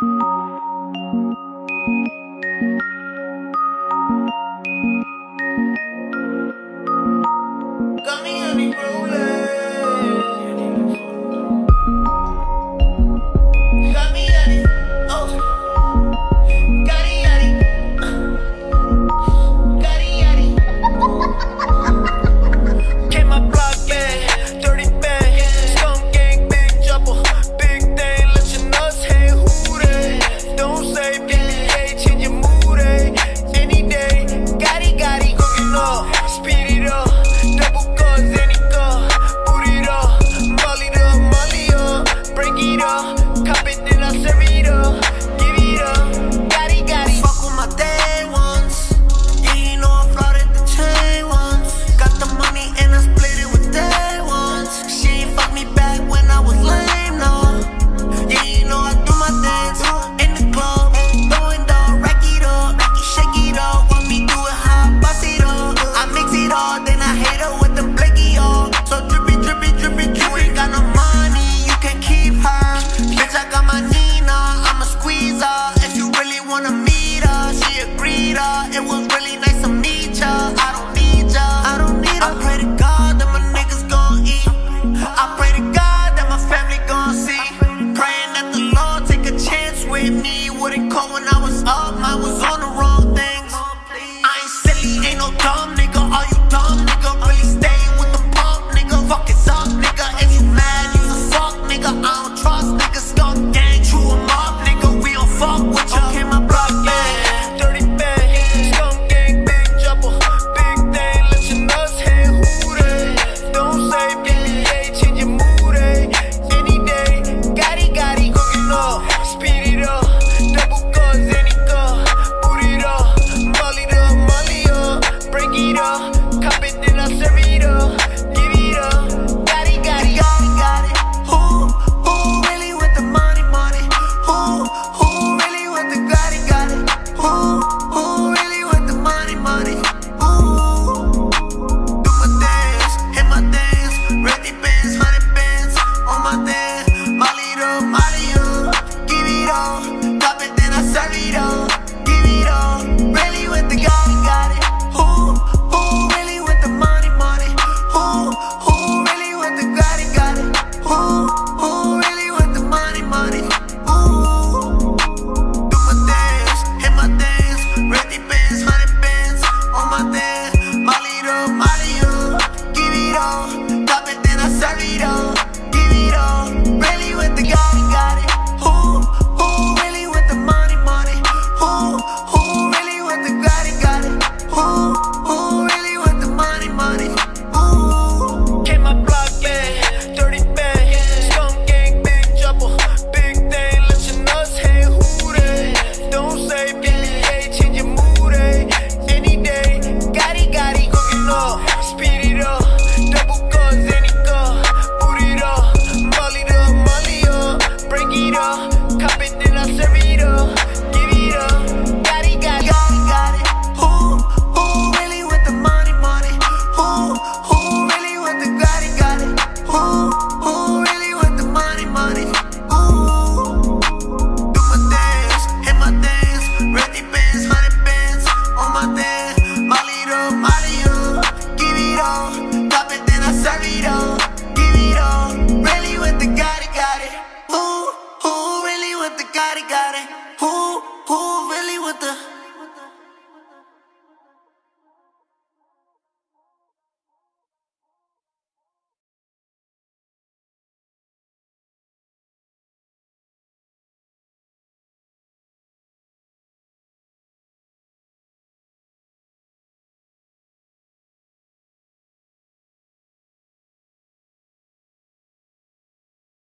Música Cause when I was up, I was on the Girl.